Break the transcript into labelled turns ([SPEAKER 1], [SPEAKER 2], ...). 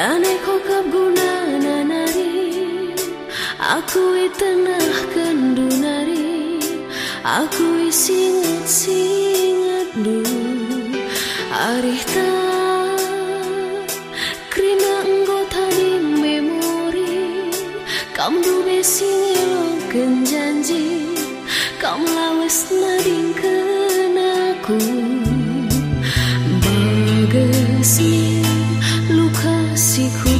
[SPEAKER 1] Lanai kokap guna nanari Aku tenah kendunari Aku singat singat du. Arih ta Krina anggota di memori. Kam du besingelo kenjanji Kam lawas nading kenaku. Bagasnya luka si ku